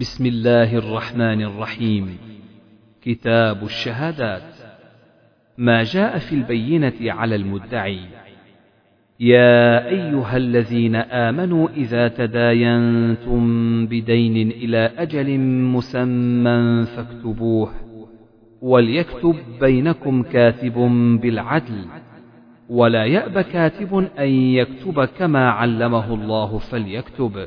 بسم الله الرحمن الرحيم. كتاب الشهادات. ما جاء في البينة على المدعي. يا أيها الذين آمنوا إذا تداينتم بدين إلى أجل مسمى فاكتبوه. وليكتب بينكم كاتب بالعدل. ولا يأب كاتب أن يكتب كما علمه الله فليكتب.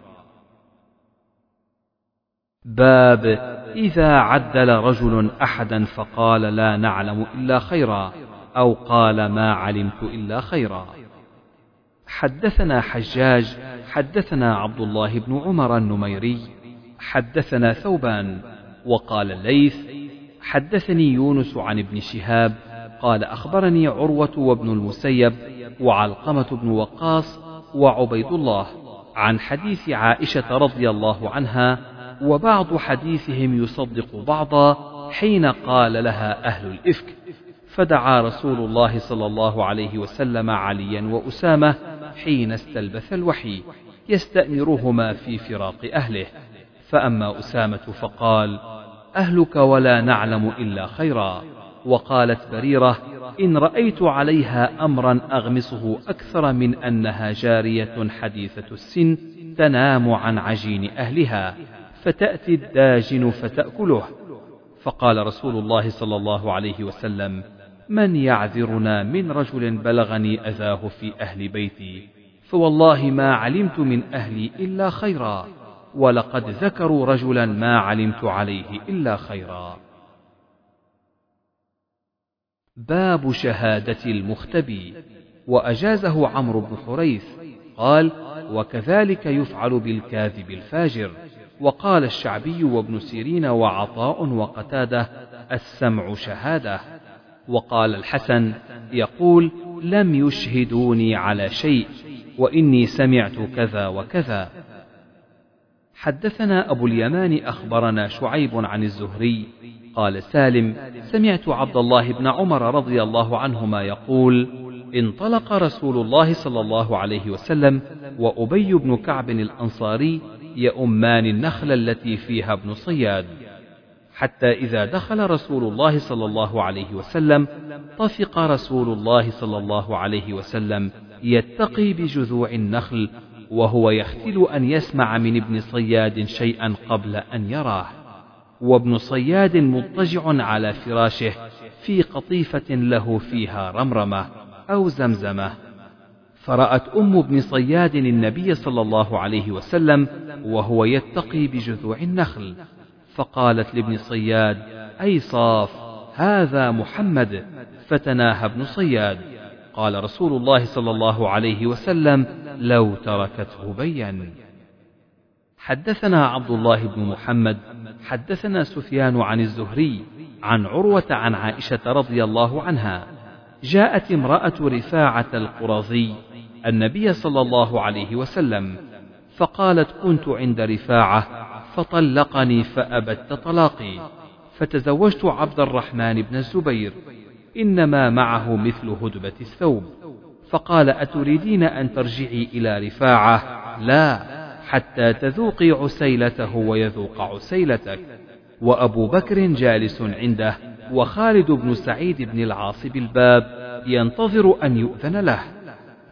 باب إذا عدل رجل أحدا فقال لا نعلم إلا خيرا أو قال ما علمت إلا خيرا. حدثنا حجاج حدثنا عبد الله بن عمر النميري حدثنا ثوبان وقال الليث حدثني يونس عن ابن شهاب قال أخبرني عروة وابن المسيب وعلقمة بن وقاص وعبيد الله عن حديث عائشة رضي الله عنها وبعض حديثهم يصدق بعضا حين قال لها أهل الإفك. فدعا رسول الله صلى الله عليه وسلم عليا وأسامة حين استلبث الوحي يستأمرهما في فراق أهله. فأما أسامة فقال أهلك ولا نعلم إلا خيرا. وقالت بريرة إن رأيت عليها أمرا أغمصه أكثر من أنها جارية حديثة السن تنام عن عجين أهلها. فتأتي الداجن فتأكله. فقال رسول الله صلى الله عليه وسلم من يعذرنا من رجل بلغني أذاه في أهل بيتي فوالله ما علمت من أهلي إلا خيرا ولقد ذكروا رجلا ما علمت عليه إلا خيرا. باب شهادة المختبي. وأجازه عمرو بن حريث قال وكذلك يفعل بالكاذب الفاجر. وقال الشعبي وابن سيرين وعطاء وقتاده السمع شهاده. وقال الحسن يقول لم يشهدوني على شيء وإني سمعت كذا وكذا. حدثنا أبو اليمان أخبرنا شعيب عن الزهري قال سالم سمعت عبد الله بن عمر رضي الله عنهما يقول انطلق رسول الله صلى الله عليه وسلم وأبي بن كعب الأنصاري يؤمان النخل التي فيها ابن صياد. حتى إذا دخل رسول الله صلى الله عليه وسلم طفق رسول الله صلى الله عليه وسلم يتقي بجذوع النخل وهو يختل أن يسمع من ابن صياد شيئا قبل أن يراه. وابن صياد مضطجع على فراشه في قطيفة له فيها رمرمة أو زمزمة. فرأت أم ابن صياد النبي صلى الله عليه وسلم وهو يتقي بجذوع النخل فقالت لابن صياد أي صاف هذا محمد فتناهى ابن صياد. قال رسول الله صلى الله عليه وسلم لو تركته بين حدثنا عبد الله بن محمد حدثنا سفيان عن الزهري عن عروة عن عائشة رضي الله عنها. جاءت امرأة رفاعة القرظي النبي صلى الله عليه وسلم فقالت كنت عند رفاعة فطلقني فأبت طلاقي فتزوجت عبد الرحمن بن الزبير إنما معه مثل هدبة الثوب. فقال أتريدين أن ترجعي إلى رفاعة؟ لا حتى تذوقي عسيلته ويذوق عسيلتك. وأبو بكر جالس عنده وخالد بن سعيد بن العاص بالباب ينتظر أن يؤذن له.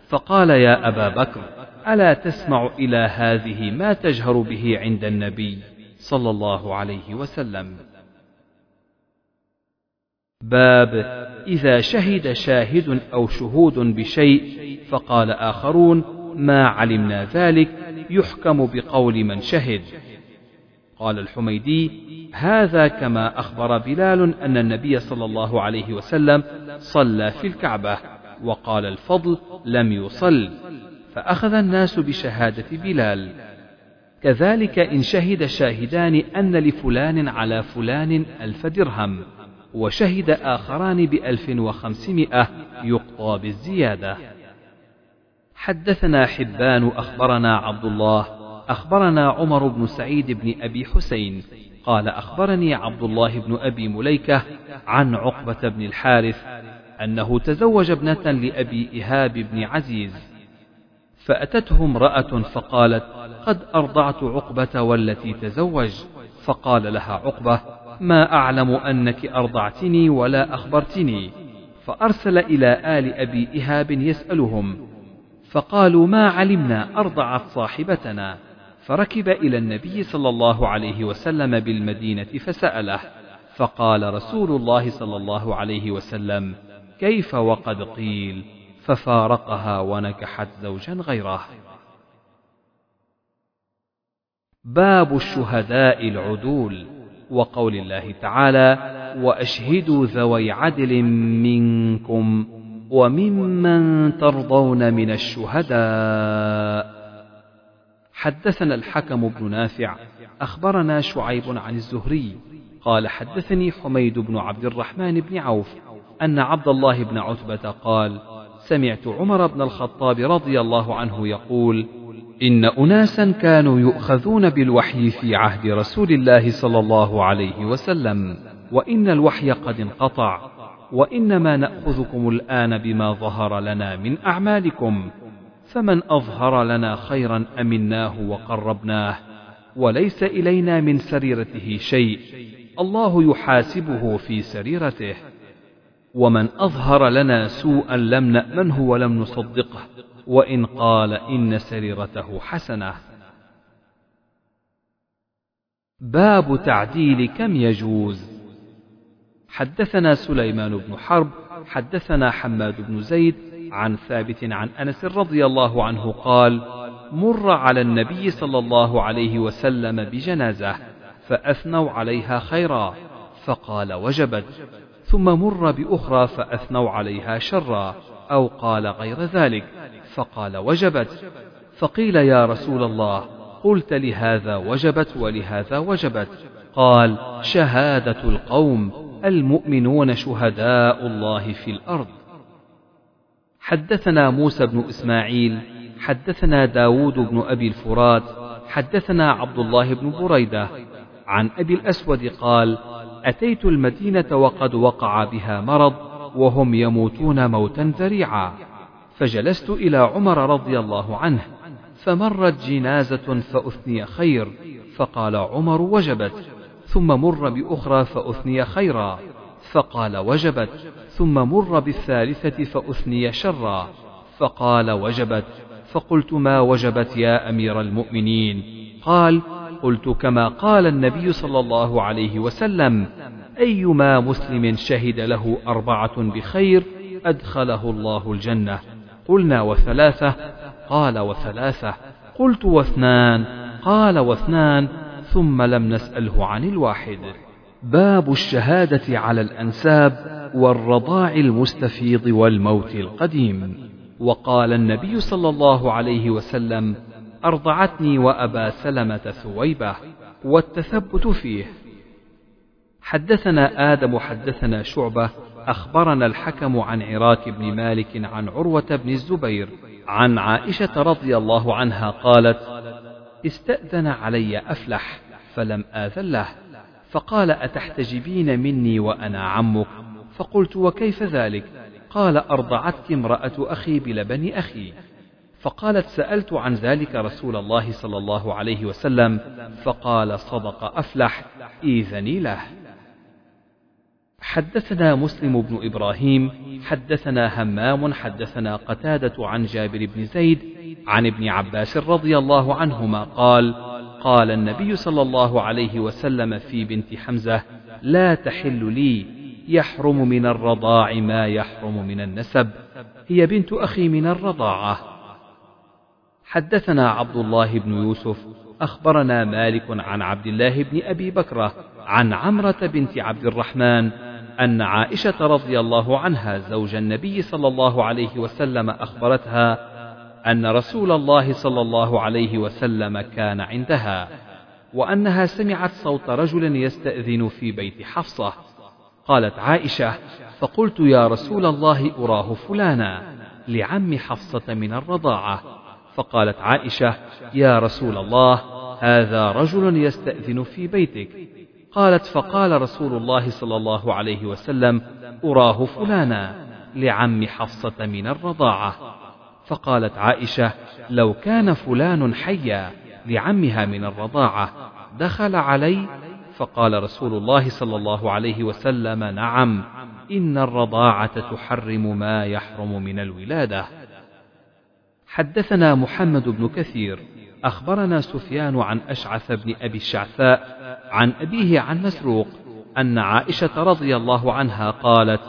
فقال يا أبا بكر ألا تسمع إلى هذه ما تجهر به عند النبي صلى الله عليه وسلم؟ باب إذا شهد شاهد أو شهود بشيء فقال آخرون ما علمنا ذلك يحكم بقول من شهد. قال الحميدي هذا كما أخبر بلال أن النبي صلى الله عليه وسلم صلى في الكعبة. وقال الفضل لم يصل فأخذ الناس بشهادة بلال. كذلك إن شهد شاهدان أن لفلان على فلان ألف درهم وشهد آخران بألف وخمسمائة يقضى بالزيادة. حدثنا حبان أخبرنا عبد الله أخبرنا عمر بن سعيد بن أبي حسين قال أخبرني عبد الله بن أبي مليكة عن عقبة بن الحارث أنه تزوج ابنة لأبي إهاب بن عزيز فأتته امرأة فقالت قد أرضعت عقبة والتي تزوج. فقال لها عقبة ما أعلم أنك أرضعتني ولا أخبرتني. فأرسل إلى آل أبي إهاب يسألهم فقالوا ما علمنا أرضعت صاحبتنا. فركب إلى النبي صلى الله عليه وسلم بالمدينة فسأله فقال رسول الله صلى الله عليه وسلم كيف وقد قيل ففارقها ونكحت زوجا غيره. باب الشهداء العدول وقول الله تعالى وأشهدوا ذوي عدل منكم وممن ترضون من الشهداء. حدثنا الحكم بن نافع أخبرنا شعيب عن الزهري قال حدثني حميد بن عبد الرحمن بن عوف أن عبد الله بن عتبة قال سمعت عمر بن الخطاب رضي الله عنه يقول إن أناسا كانوا يؤخذون بالوحي في عهد رسول الله صلى الله عليه وسلم وإن الوحي قد انقطع وإنما نأخذكم الآن بما ظهر لنا من أعمالكم فمن أظهر لنا خيرا أمناه وقربناه وليس إلينا من سريرته شيء الله يحاسبه في سريرته. ومن أظهر لنا سوءا لم نأمنه ولم نصدقه وإن قال إن سريرته حسنة. باب تعديل كم يجوز. حدثنا سليمان بن حرب حدثنا حماد بن زيد عن ثابت عن أنس رضي الله عنه قال مر على النبي صلى الله عليه وسلم بجنازة فأثنوا عليها خيرا فقال وجبت ثم مر بأخرى فأثنوا عليها شرا أو قال غير ذلك فقال وجبت. فقيل يا رسول الله قلت لهذا وجبت ولهذا وجبت. قال شهادة القوم المؤمنون شهداء الله في الأرض. حدثنا موسى بن إسماعيل حدثنا داود بن أبي الفرات حدثنا عبد الله بن بريدة. عن أبي الأسود قال أتيت المدينة وقد وقع بها مرض وهم يموتون موتا ذريعا. فجلست إلى عمر رضي الله عنه فمرت جنازة فأثني خير فقال عمر وجبت ثم مر بأخرى فأثني خيرا فقال وجبت ثم مر بالثالثة فأثني شرا فقال وجبت فقلت ما وجبت يا أمير المؤمنين؟ قال قلت كما قال النبي صلى الله عليه وسلم أيما مسلم شهد له أربعة بخير أدخله الله الجنة. قلنا وثلاثة قال وثلاثة. قلت واثنان قال واثنان ثم لم نسأله عن الواحد. باب الشهادة على الأنساب والرضاع المستفيض والموت القديم. وقال النبي صلى الله عليه وسلم أرضعتني وأبا سلمة ثويبة والتثبت فيه. حدثنا آدم حدثنا شعبة أخبرنا الحكم عن عراك بن مالك عن عروة بن الزبير عن عائشة رضي الله عنها قالت استأذن علي أفلح فلم آذن له فقال أتحتجبين مني وأنا عمك؟ فقلت وكيف ذلك؟ قال أرضعتك امرأة أخي بلبن أخي. فقالت سألت عن ذلك رسول الله صلى الله عليه وسلم فقال صدق أفلح إيذني له. حدثنا مسلم بن إبراهيم حدثنا همام حدثنا قتادة عن جابر بن زيد عن ابن عباس رضي الله عنهما قال قال النبي صلى الله عليه وسلم في بنت حمزة لا تحل لي يحرم من الرضاع ما يحرم من النسب هي بنت أخي من الرضاعة. حدثنا عبد الله بن يوسف أخبرنا مالك عن عبد الله بن أبي بكرة عن عمرة بنت عبد الرحمن أن عائشة رضي الله عنها زوج النبي صلى الله عليه وسلم أخبرتها أن رسول الله صلى الله عليه وسلم كان عندها وأنها سمعت صوت رجل يستأذن في بيت حفصة. قالت عائشة فقلت يا رسول الله أراه فلانا لعم حفصة من الرضاعة. فقالت عائشة يا رسول الله هذا رجل يستأذن في بيتك. قالت فقال رسول الله صلى الله عليه وسلم أراه فلانا لعم حفصة من الرضاعة. فقالت عائشة لو كان فلان حيا لعمها من الرضاعة دخل علي؟ فقال رسول الله صلى الله عليه وسلم نعم إن الرضاعة تحرم ما يحرم من الولادة. حدثنا محمد بن كثير أخبرنا سفيان عن أشعث بن أبي الشعثاء عن أبيه عن مسروق أن عائشة رضي الله عنها قالت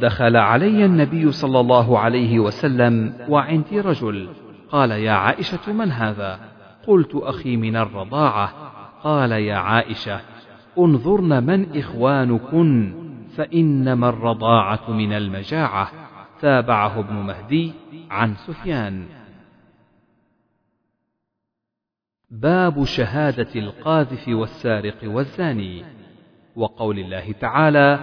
دخل علي النبي صلى الله عليه وسلم وعندي رجل. قال يا عائشة من هذا؟ قلت أخي من الرضاعة. قال يا عائشة انظرن من إخوانكن فإنما الرضاعة من المجاعة. تابعه ابن مهدي عن سفيان. باب شهادة القاذف والسارق والزاني. وقول الله تعالى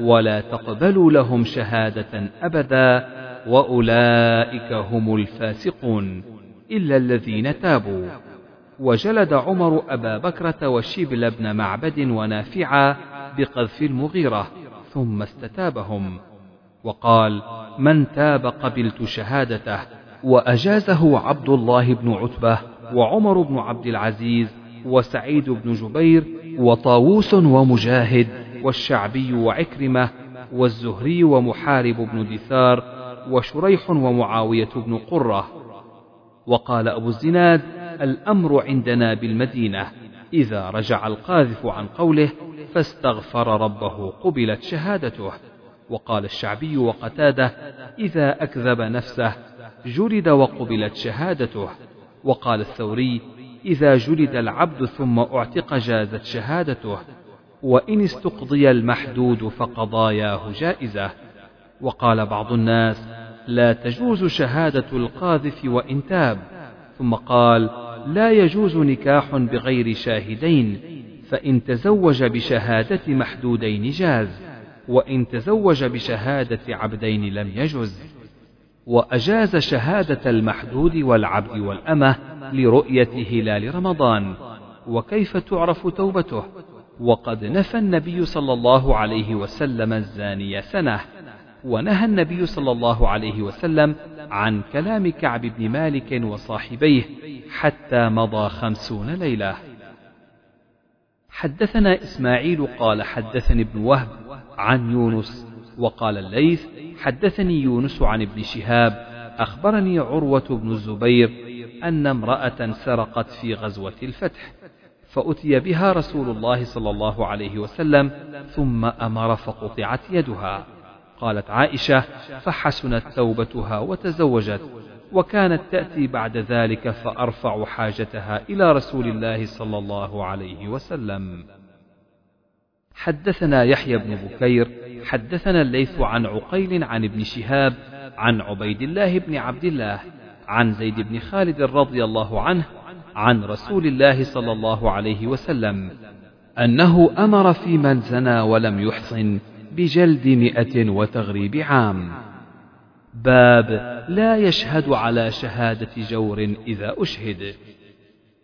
ولا تقبلوا لهم شهادة أبدا وأولئك هم الفاسقون إلا الذين تابوا. وجلد عمر أبا بكرة وشبل بن معبد ونافعا بقذف المغيرة ثم استتابهم. وقال من تاب قبلت شهادته وأجازه عبد الله بن عتبة وعمر بن عبد العزيز وسعيد بن جبير وطاووس ومجاهد والشعبي وعكرمة والزهري ومحارب بن دثار وشريح ومعاوية بن قرة. وقال أبو الزناد الأمر عندنا بالمدينة. إذا رجع القاذف عن قوله فاستغفر ربه قبلت شهادته. وقال الشعبي وقتاده إذا أكذب نفسه جلد وقبلت شهادته. وقال الثوري إذا جلد العبد ثم أعتق جازت شهادته وإن استقضي المحدود فقضاياه جائزة. وقال بعض الناس لا تجوز شهادة القاذف وإن تاب. ثم قال لا يجوز نكاح بغير شاهدين فإن تزوج بشهادة محدودين جاز وإن تزوج بشهادة عبدين لم يجز. وأجاز شهادة المحدود والعبد والأمة لرؤية هلال رمضان. وكيف تعرف توبته؟ وقد نفى النبي صلى الله عليه وسلم الزاني سنة. ونهى النبي صلى الله عليه وسلم عن كلام كعب بن مالك وصاحبيه حتى مضى خمسون ليلة. حدثنا إسماعيل قال حدثني ابن وهب عن يونس وقال الليث حدثني يونس عن ابن شهاب أخبرني عروة بن الزبير أن امرأة سرقت في غزوة الفتح فأتي بها رسول الله صلى الله عليه وسلم ثم أمر فقطعت يدها. قالت عائشة فحسنت توبتها وتزوجت وكانت تأتي بعد ذلك فأرفع حاجتها إلى رسول الله صلى الله عليه وسلم. حدثنا يحيى بن بكير حدثنا الليث عن عقيل عن ابن شهاب عن عبيد الله بن عبد الله عن زيد بن خالد رضي الله عنه عن رسول الله صلى الله عليه وسلم أنه أمر في من زنى ولم يحصن بجلد مئة وتغريب عام. باب لا يشهد على شهادة جور إذا أشهد.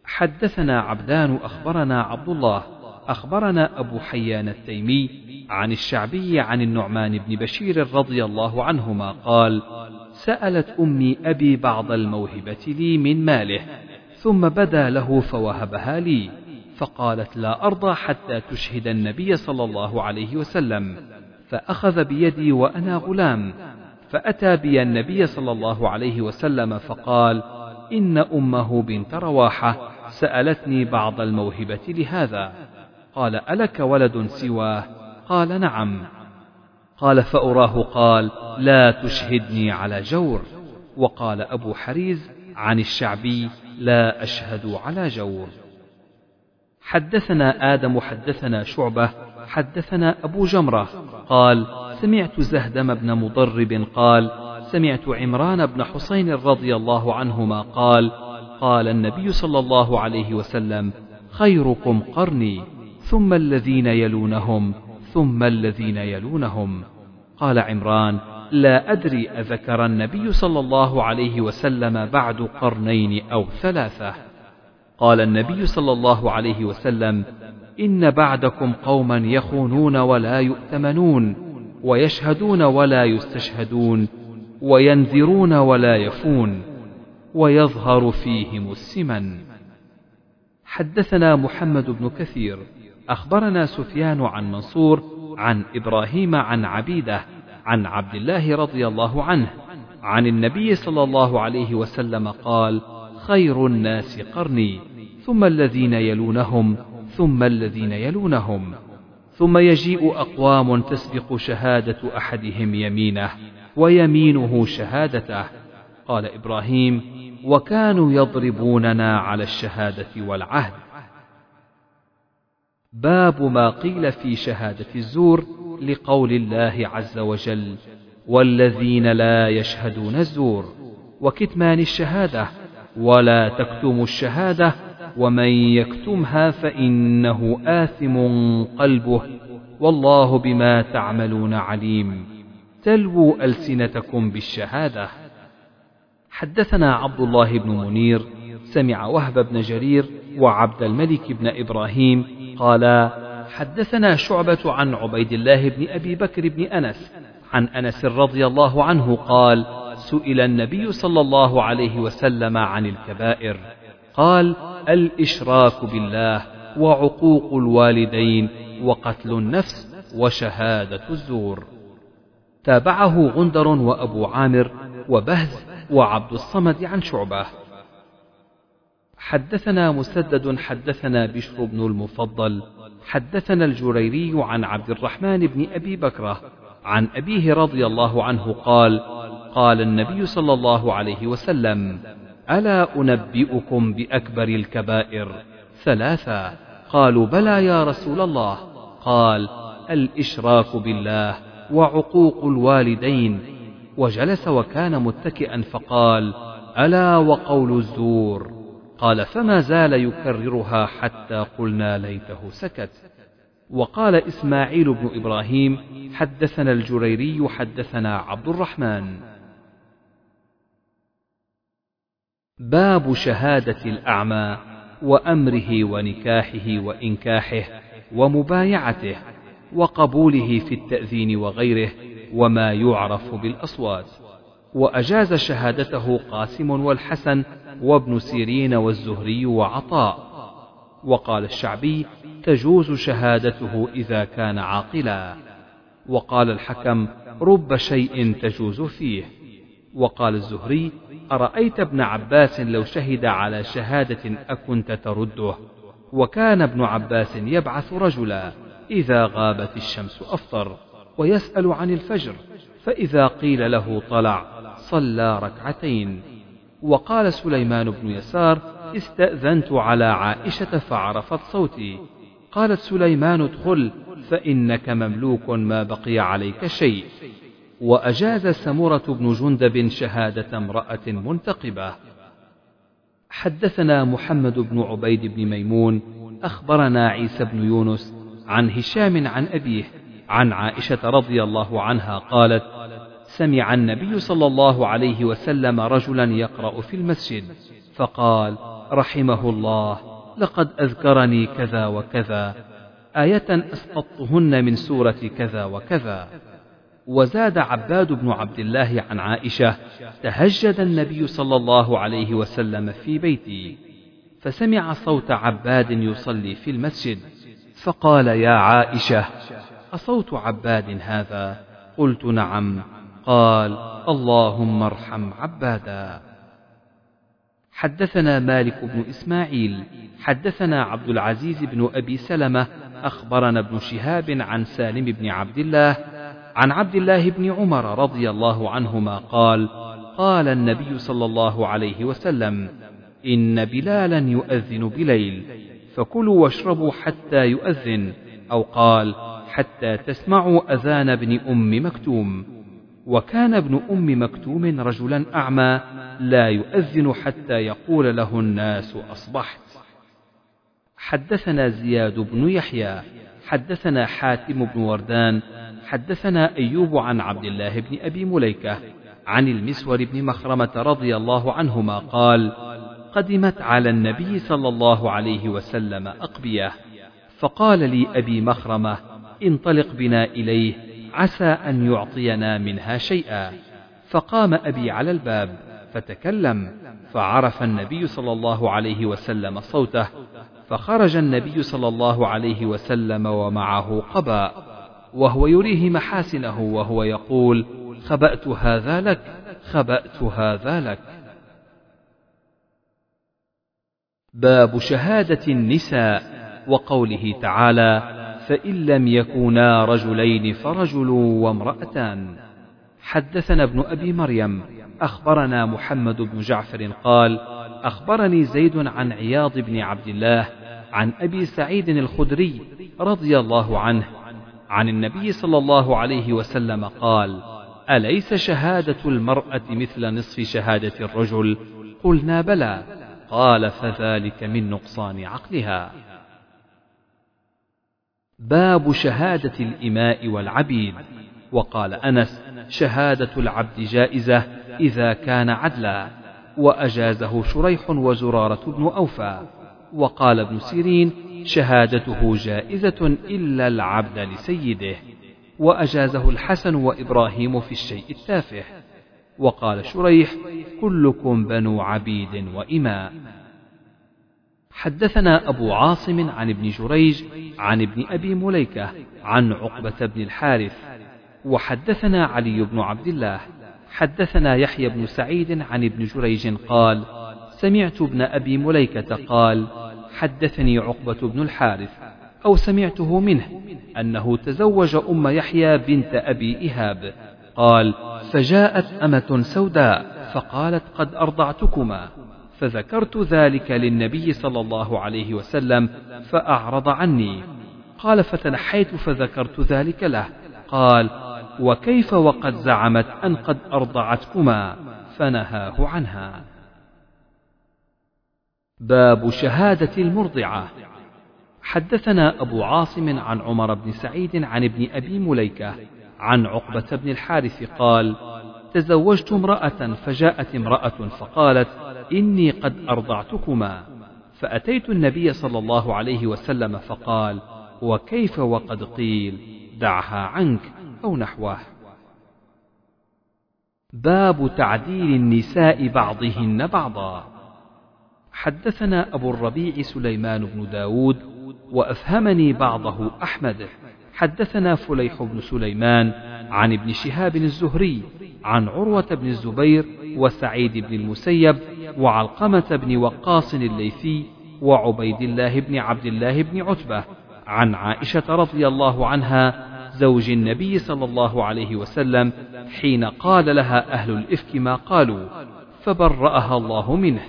حدثنا عبدان أخبرنا عبد الله أخبرنا أبو حيان التيمي عن الشعبي عن النعمان بن بشير رضي الله عنهما قال سألت أمي أبي بعض الموهبة لي من ماله ثم بدا له فوهبها لي فقالت لا أرضى حتى تشهد النبي صلى الله عليه وسلم فأخذ بيدي وأنا غلام فأتى بي النبي صلى الله عليه وسلم فقال إن أمه بنت رواحة سألتني بعض الموهبة لهذا. قال ألك ولد سواه؟ قال نعم. قال فأراه قال لا تشهدني على جور. وقال أبو حريز عن الشعبي لا أشهد على جور. حدثنا آدم حدثنا شعبة حدثنا أبو جمرة. قال سمعت زهدم بن مضرب قال سمعت عمران بن حسين رضي الله عنهما قال قال النبي صلى الله عليه وسلم خيركم قرني. ثم الذين يلونهم ثم الذين يلونهم. قال عمران لا أدري أذكر النبي صلى الله عليه وسلم بعد قرنين أو ثلاثة. قال النبي صلى الله عليه وسلم إن بعدكم قوما يخونون ولا يؤتمنون ويشهدون ولا يستشهدون وينذرون ولا يفون ويظهر فيهم السمن. حدثنا محمد بن كثير. أخبرنا سفيان عن منصور عن إبراهيم عن عبيدة عن عبد الله رضي الله عنه عن النبي صلى الله عليه وسلم قال خير الناس قرني ثم الذين يلونهم ثم الذين يلونهم ثم يجيء أقوام تسبق شهادة أحدهم يمينه ويمينه شهادته. قال إبراهيم وكانوا يضربوننا على الشهادة والعهد باب ما قيل في شهادة الزور لقول الله عز وجل والذين لا يشهدون الزور وكتمان الشهادة ولا تكتموا الشهادة ومن يكتمها فإنه آثم قلبه والله بما تعملون عليم. تلووا ألسنتكم بالشهادة. حدثنا عبد الله بن منير سمع وهب بن جرير وعبد الملك بن إبراهيم قالا حدثنا شعبة عن عبيد الله بن أبي بكر بن أنس عن أنس رضي الله عنه قال سئل النبي صلى الله عليه وسلم عن الكبائر قال الإشراك بالله وعقوق الوالدين وقتل النفس وشهادة الزور. تابعه غندر وأبو عامر وبهز وعبد الصمد عن شعبة. حدثنا مسدد حدثنا بشر بن المفضل حدثنا الجريري عن عبد الرحمن بن أبي بكرة عن أبيه رضي الله عنه قال قال النبي صلى الله عليه وسلم ألا أنبئكم بأكبر الكبائر ثلاثة؟ قالوا بلى يا رسول الله. قال الإشراك بالله وعقوق الوالدين. وجلس وكان متكئا فقال ألا وقول الزور. قال فما زال يكررها حتى قلنا ليته سكت. وقال إسماعيل بن إبراهيم حدثنا الجريري حدثنا عبد الرحمن. باب شهادة الأعمى وأمره ونكاحه وإنكاحه ومبايعته وقبوله في التأذين وغيره وما يعرف بالأصوات. وأجاز شهادته قاسم والحسن وابن سيرين والزهري وعطاء. وقال الشعبي تجوز شهادته إذا كان عاقلا. وقال الحكم رب شيء تجوز فيه. وقال الزهري أرأيت ابن عباس لو شهد على شهادة أكنت ترده؟ وكان ابن عباس يبعث رجلا. إذا غابت الشمس أفطر ويسأل عن الفجر فإذا قيل له طلع صلى ركعتين. وقال سليمان بن يسار استأذنت على عائشة فعرفت صوتي. قالت سليمان ادخل فإنك مملوك ما بقي عليك شيء. وأجاز سمرة بن جندب شهادة امرأة منتقبة. حدثنا محمد بن عبيد بن ميمون أخبرنا عيسى بن يونس عن هشام عن أبيه عن عائشة رضي الله عنها قالت سمع النبي صلى الله عليه وسلم رجلا يقرأ في المسجد فقال رحمه الله لقد أذكرني كذا وكذا آية أسقطتهن من سورة كذا وكذا. وزاد عباد بن عبد الله عن عائشة تهجد النبي صلى الله عليه وسلم في بيتي. فسمع صوت عباد يصلي في المسجد فقال يا عائشة أصوت عباد هذا؟ قلت نعم. قال اللهم ارحم عبادا. حدثنا مالك بن إسماعيل حدثنا عبد العزيز بن أبي سلمة أخبرنا ابن شهاب عن سالم بن عبد الله عن عبد الله بن عمر رضي الله عنهما قال قال النبي صلى الله عليه وسلم إن بلالا يؤذن بليل فكلوا واشربوا حتى يؤذن أو قال حتى تسمعوا أذان ابن أم مكتوم. وكان ابن أم مكتوم رجلا أعمى لا يؤذن حتى يقول له الناس أصبحت. حدثنا زياد بن يحيى حدثنا حاتم بن وردان حدثنا أيوب عن عبد الله بن أبي مليكة عن المسور بن مخرمة رضي الله عنهما قال قدمت على النبي صلى الله عليه وسلم أقبية فقال لي أبي مخرمة انطلق بنا إليه عسى أن يعطينا منها شيئا. فقام أبي على الباب فتكلم فعرف النبي صلى الله عليه وسلم صوته فخرج النبي صلى الله عليه وسلم ومعه قباء وهو يريه محاسنه وهو يقول خبأت هذا لك خبأت هذا لك. باب شهادة النساء وقوله تعالى فإن لم يكونا رجلين فرجل وامرأتان. حدثنا ابن أبي مريم أخبرنا محمد بن جعفر قال أخبرني زيد عن عياض بن عبد الله عن أبي سعيد الخدري رضي الله عنه عن النبي صلى الله عليه وسلم قال أليس شهادة المرأة مثل نصف شهادة الرجل؟ قلنا بلى. قال فذلك من نقصان عقلها. باب شهادة الإماء والعبيد. وقال أنس شهادة العبد جائزة إذا كان عدلا وأجازه شريح وزرارة بن أوفى. وقال ابن سيرين شهادته جائزة إلا العبد لسيده وأجازه الحسن وإبراهيم في الشيء التافه. وقال شريح كلكم بنو عبيد وإماء. حدثنا أبو عاصم عن ابن جريج عن ابن أبي مليكة عن عقبة بن الحارث وحدثنا علي بن عبد الله حدثنا يحيى بن سعيد عن ابن جريج قال سمعت ابن أبي مليكة قال حدثني عقبة بن الحارث أو سمعته منه أنه تزوج أم يحيى بنت أبي إهاب قال فجاءت أمة سوداء فقالت قد أرضعتكما. فذكرت ذلك للنبي صلى الله عليه وسلم فأعرض عني. قال فتنحيت فذكرت ذلك له. قال وكيف وقد زعمت أن قد أرضعتكما؟ فنهاه عنها. باب شهادة المرضعة. حدثنا أبو عاصم عن عمر بن سعيد عن ابن أبي مليكة عن عقبة بن الحارث قال تزوجت امرأة فجاءت امرأة فقالت إني قد أرضعتكما. فأتيت النبي صلى الله عليه وسلم فقال وكيف وقد قيل دعها عنك أو نحوه؟ باب تعديل النساء بعضهن بعضا. حدثنا أبو الربيع سليمان بن داود وأفهمني بعضه أحمد. حدثنا فليح بن سليمان عن ابن شهاب الزهري عن عروة بن الزبير وسعيد بن المسيب وعلقمة بن وقاص الليثي وعبيد الله بن عبد الله بن عتبة عن عائشة رضي الله عنها زوج النبي صلى الله عليه وسلم حين قال لها أهل الإفك ما قالوا فبرأها الله منه.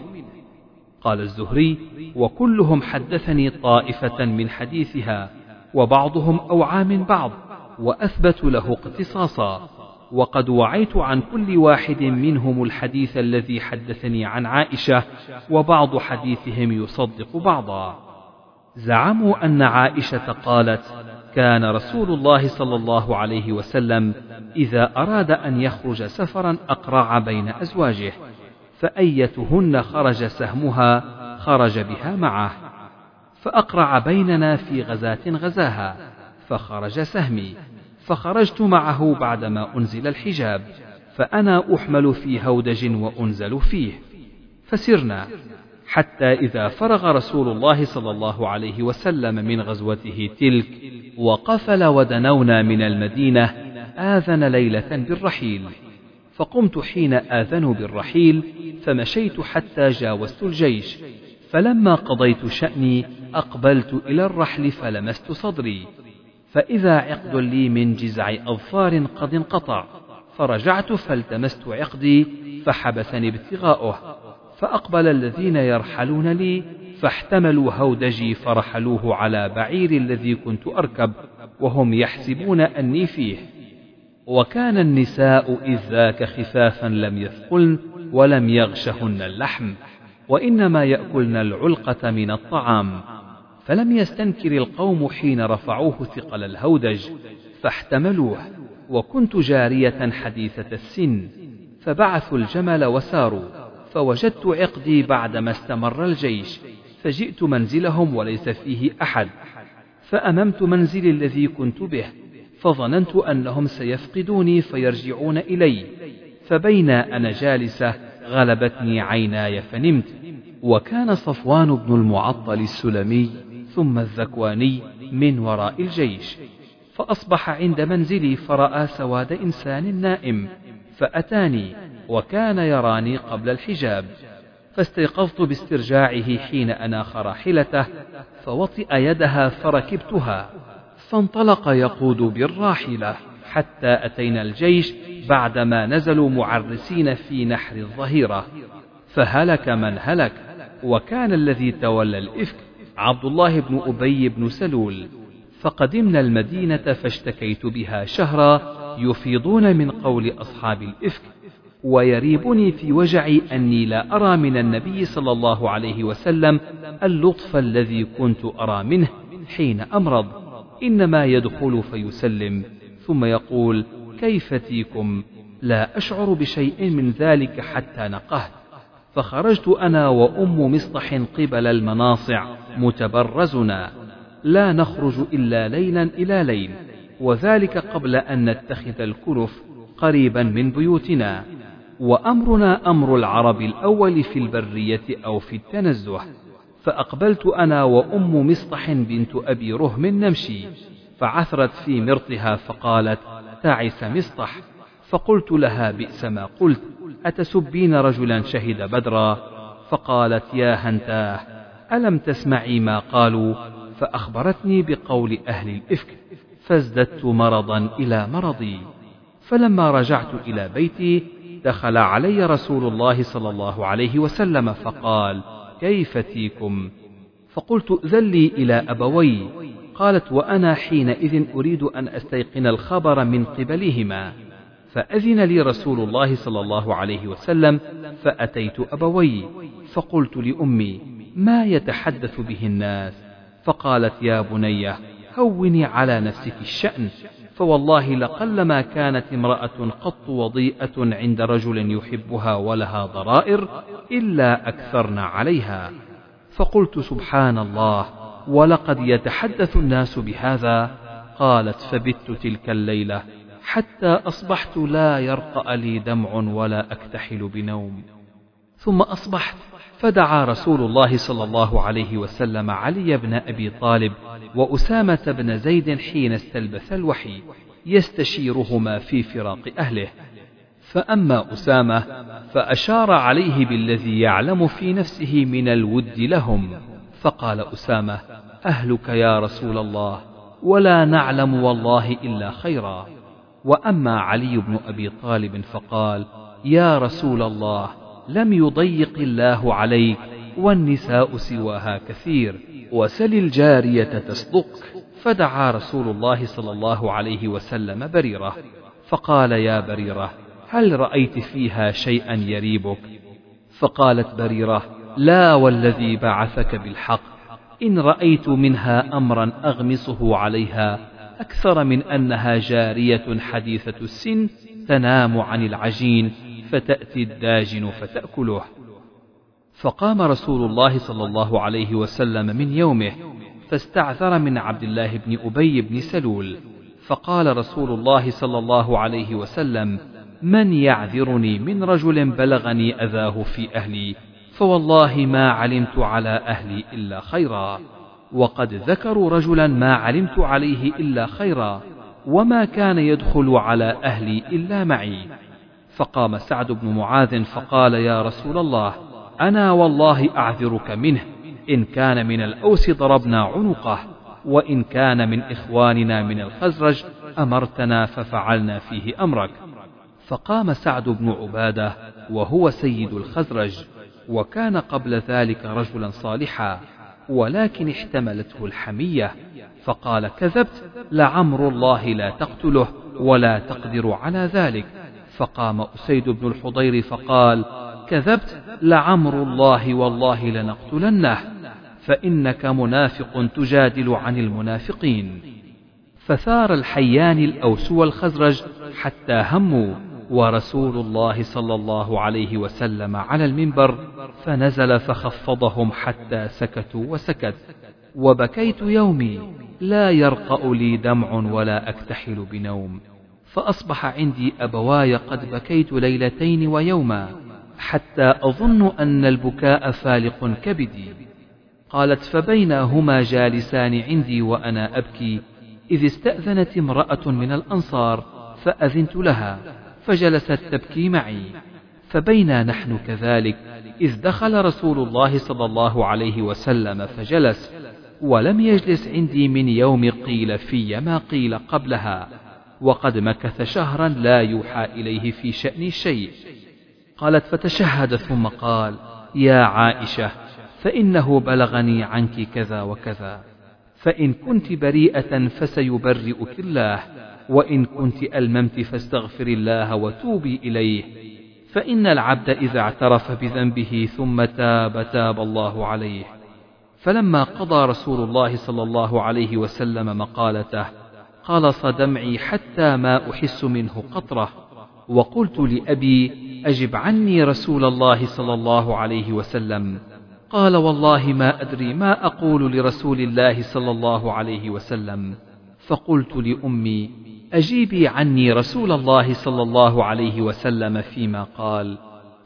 قال الزهري وكلهم حدثني طائفة من حديثها وبعضهم أوعى من بعض وأثبت له اقتصاصا. وقد وعيت عن كل واحد منهم الحديث الذي حدثني عن عائشة وبعض حديثهم يصدق بعضا. زعموا أن عائشة قالت كان رسول الله صلى الله عليه وسلم إذا أراد أن يخرج سفرا أقرع بين أزواجه فأيتهن خرج سهمها خرج بها معه فأقرع بيننا في غزاة غزاها فخرج سهمي. فخرجت معه بعدما أنزل الحجاب فأنا أحمل في هودج وأنزل فيه. فسرنا حتى إذا فرغ رسول الله صلى الله عليه وسلم من غزوته تلك وقفل ودنونا من المدينة آذن ليلة بالرحيل. فقمت حين آذنوا بالرحيل فمشيت حتى جاوزت الجيش. فلما قضيت شأني أقبلت إلى الرحل فلمست صدري. فإذا عقد لي من جزع أظفار قد انقطع فرجعت فالتمست عقدي فحبسني ابتغاؤه فأقبل الذين يرحلون لي فاحتملوا هودجي فرحلوه على بعير الذي كنت أركب وهم يحسبون أني فيه. وكان النساء إذ ذاك خفافا لم يثقلن ولم يغشهن اللحم وإنما يأكلن العلقة من الطعام. فلم يستنكر القوم حين رفعوه ثقل الهودج فاحتملوه وكنت جارية حديثة السن فبعثوا الجمل وساروا فوجدت عقدي بعدما استمر الجيش فجئت منزلهم وليس فيه أحد فأممت منزلي الذي كنت به فظننت أنهم سيفقدوني فيرجعون إلي فبين أنا جالسة غلبتني عيناي فنمت وكان صفوان بن المعطل السلمي ثم الذكواني من وراء الجيش فأصبح عند منزلي فرأى سواد إنسان نائم فأتاني وكان يراني قبل الحجاب فاستيقظت باسترجاعه حين أناخ راحلته فوطئ يدها فركبتها فانطلق يقود بالراحلة حتى أتينا الجيش بعدما نزلوا معرسين في نحر الظهيرة فهلك من هلك وكان الذي تولى الإفك عبد الله بن أبي بن سلول فقدمنا المدينة فاشتكيت بها شهرا يفيضون من قول أصحاب الإفك ويريبني في وجعي أني لا أرى من النبي صلى الله عليه وسلم اللطف الذي كنت أرى منه حين أمرض إنما يدخل فيسلم ثم يقول كيف تيكم لا أشعر بشيء من ذلك حتى نقهت. فخرجت أنا وأم مصطح قبل المناصع متبرزنا. لا نخرج إلا ليلا إلى ليل وذلك قبل أن نتخذ الكلف قريبا من بيوتنا. وأمرنا أمر العرب الأول في البرية أو في التنزه فأقبلت أنا وأم مصطح بنت أبي رهم نمشي فعثرت في مرطها فقالت تعس مصطح. فقلت لها بئس ما قلت. أتسبين رجلا شهد بدرا؟ فقالت يا هنتاه ألم تسمعي ما قالوا؟ فأخبرتني بقول أهل الإفك فازددت مرضا إلى مرضي. فلما رجعت إلى بيتي دخل علي رسول الله صلى الله عليه وسلم فقال كيف تيكم فقلت ذلي إلى أبوي. قالت وأنا حينئذ أريد أن أستيقن الخبر من قبلهما. فأذن لي رسول الله صلى الله عليه وسلم فأتيت أبوي فقلت لأمي ما يتحدث به الناس؟ فقالت يا بني هوني على نفسك الشأن فوالله لقلما كانت امرأة قط وضيئة عند رجل يحبها ولها ضرائر إلا أكثرن عليها. فقلت سبحان الله ولقد يتحدث الناس بهذا؟ قالت فبت تلك الليلة. حتى أصبحت لا يرقأ لي دمع ولا أكتحل بنوم. ثم أصبحت فدعا رسول الله صلى الله عليه وسلم علي بن أبي طالب وأسامة بن زيد حين استلبث الوحي يستشيرهما في فراق أهله. فأما أسامة فأشار عليه بالذي يعلم في نفسه من الود لهم. فقال أسامة أهلك يا رسول الله ولا نعلم والله إلا خيرا. وأما علي بن أبي طالب فقال يا رسول الله لم يضيق الله عليك والنساء سواها كثير وسل الجارية تصدق. فدعا رسول الله صلى الله عليه وسلم بريرة فقال يا بريرة هل رأيت فيها شيئا يريبك؟ فقالت بريرة لا والذي بعثك بالحق إن رأيت منها أمرا أغمصه عليها أكثر من أنها جارية حديثة السن تنام عن العجين فتأتي الداجن فتأكله. فقام رسول الله صلى الله عليه وسلم من يومه فاستعذر من عبد الله بن أبي بن سلول. فقال رسول الله صلى الله عليه وسلم من يعذرني من رجل بلغني أذاه في أهلي؟ فوالله ما علمت على أهلي إلا خيرا. وقد ذكروا رجلا ما علمت عليه إلا خيرا وما كان يدخل على أهلي إلا معي. فقام سعد بن معاذ فقال يا رسول الله أنا والله أعذرك منه إن كان من الأوس ضربنا عنقه وإن كان من إخواننا من الخزرج أمرتنا ففعلنا فيه أمرك. فقام سعد بن عبادة وهو سيد الخزرج وكان قبل ذلك رجلا صالحا. ولكن احتملته الحمية فقال كذبت لعمر الله لا تقتله ولا تقدر على ذلك. فقام أسيد بن الحضير فقال كذبت لعمر الله والله لنقتلنه فإنك منافق تجادل عن المنافقين. فثار الحيان الأوس والخزرج حتى هموا. ورسول الله صلى الله عليه وسلم على المنبر فنزل فخفضهم حتى سكتوا وسكت. وبكيت يومي لا يرقأ لي دمع ولا أكتحل بنوم. فأصبح عندي أبواي قد بكيت ليلتين ويوما حتى أظن أن البكاء فالق كبدي. قالت فبينا هما جالسان عندي وأنا أبكي. إذ استأذنت امرأة من الأنصار فأذنت لها. فجلست تبكي معي. فبينا نحن كذلك إذ دخل رسول الله صلى الله عليه وسلم فجلس ولم يجلس عندي من يوم قيل في ما قيل قبلها وقد مكث شهرا لا يوحى إليه في شأن شيء قالت فتشهد ثم قال يا عائشة فإنه بلغني عنك كذا وكذا فإن كنت بريئة فسيبرئك الله وإن كنت ألممت فاستغفر الله وتوبي إليه. فإن العبد إذا اعترف بذنبه ثم تاب تاب الله عليه. فلما قضى رسول الله صلى الله عليه وسلم مقالته قلص دمعي حتى ما أحس منه قطرة. وقلت لأبي أجب عني رسول الله صلى الله عليه وسلم. قال والله ما أدري ما أقول لرسول الله صلى الله عليه وسلم. فقلت لأمي أجيبي عني رسول الله صلى الله عليه وسلم فيما قال.